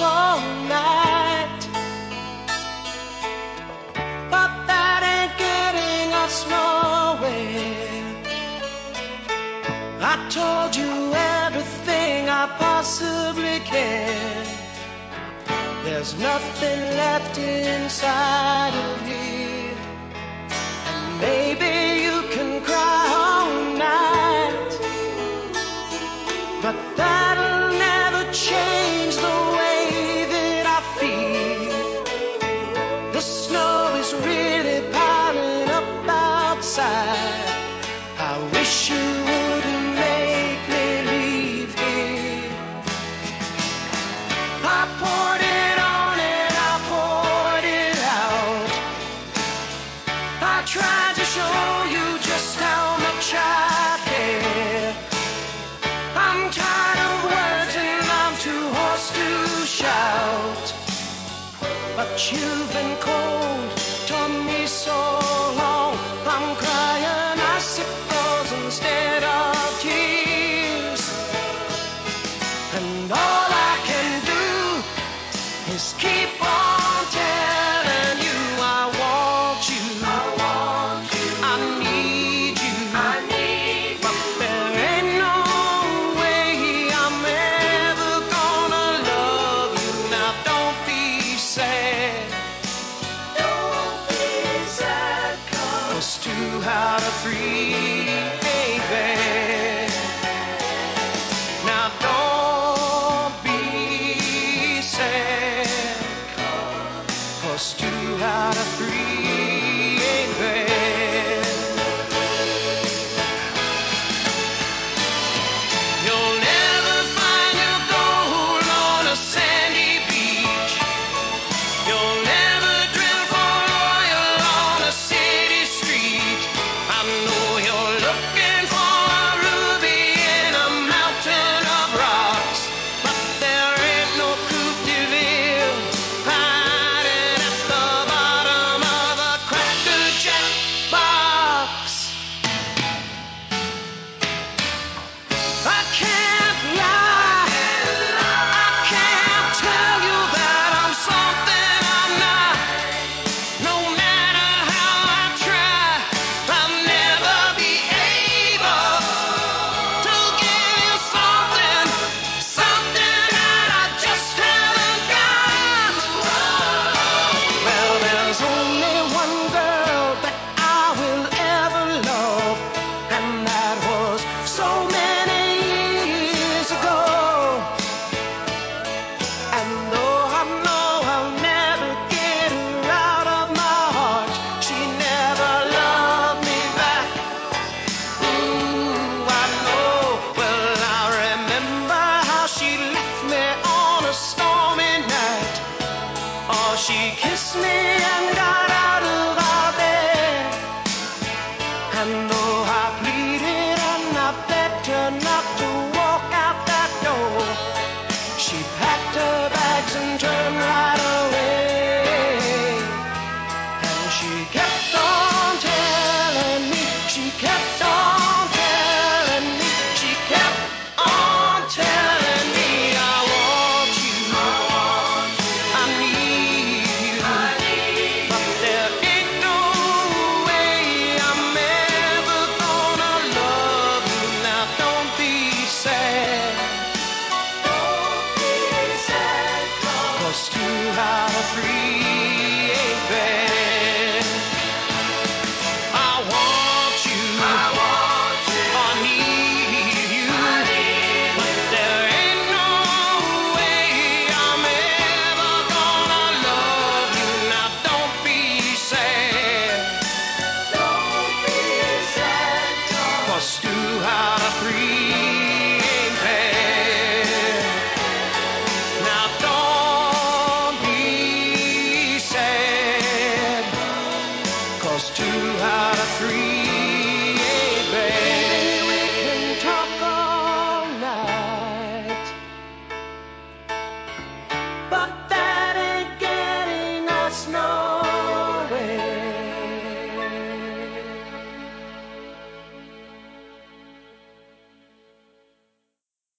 all night. But that ain't getting us nowhere. I told you everything I possibly can. There's nothing left inside of me. And maybe you can cry all night. But that. side. I wish you wouldn't make me leave here. I poured it on and I poured it out. I tried to show you just how much I care. I'm tired of words and I'm too hoarse to shout. But you've been cold. Just keep on telling you I want you. I want you. I need you. I need you. But there ain't no way I'm ever gonna love you. Now don't be sad. Don't be sad. Cause two out of three. messenger snow.